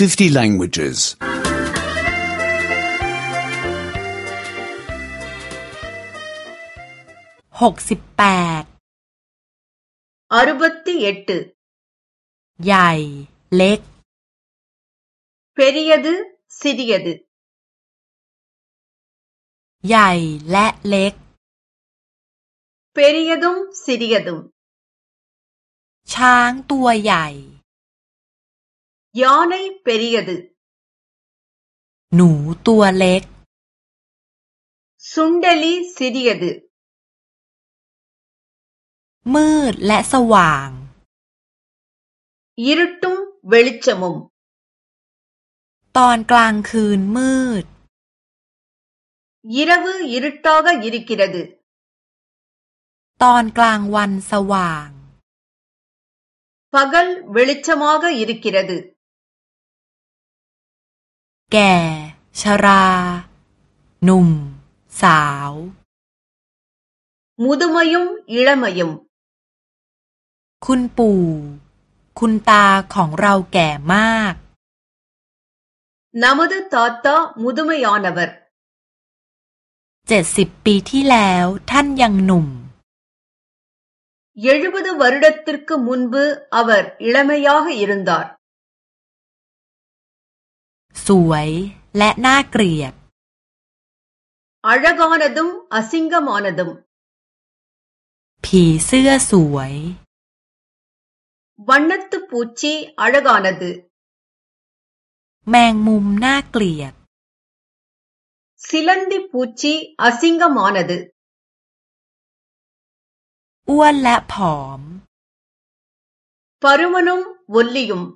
50 languages. ใหญ่เล็ก.หกสิบแปดอารุบัตติเอตใหญ่เล็กเพริยดุสิริยดุใหญ่และเล็กเพริยดุมสิริยดุมช้างตัวใหญ่ யானை பெரியது பெரியது หนูตัวเล็ก சுண்டலி சிறியது มืดและสว่าง இருட்டும் வெளிச்சமும் ตอนกลางคืนมืด இரவு இருட்டாக இருக்கிறது தான் கிளாங் ตอนกลางวันสว่าง பகல் வெளிச்சமாக இருக்கிறது แก่ชราหนุ่ม สาวมุดมายุม อิลมายุม คุณปู่ คุณตาของเราแก่มากนามดตอตมุดมายอนวรเจ็ดสิบปีที่แล้วท่านยังหนุ่มเยรุบดวรดัตติรกมุนบุอวรอิลมายาห์อิรันดาร์สวยและน่าเกลียด அழகானதும் அசிங்கமானதும் ผีเสื้อสวย வண்ணத்து பூச்சி அழகானது แมงมุมน่าเกลียด சிலந்தி பூச்சி அசிங்கமானது อ้วนและผอม பருமனும் ஒல்லியும்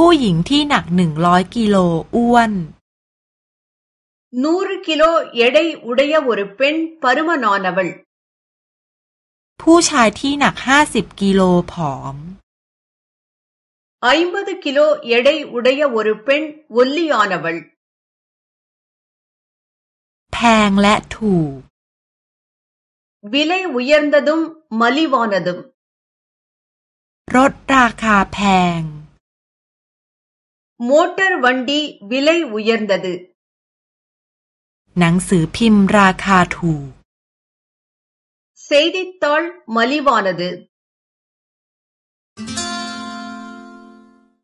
ผู้หญิงที่หนักหนึ่งร้อยกิโลอ้วนนูร์กิโลเยดายอุดยาวุรเป็นปรุมานอนาวล ผู้ชายที่หนักห้าสิบกิโลผอมไอ้บัดกิโลเยดายอุดยาวุรเป็นวุลลีออนาวลแพงและถูก วิเลยุยันดดุมมลีวานดุมรถราคาแพง மோட்டார் வண்டி விலை உயர்ந்தது หนังสือพิมพ์ราคาถูก செய்தித்தாள் மலிவானது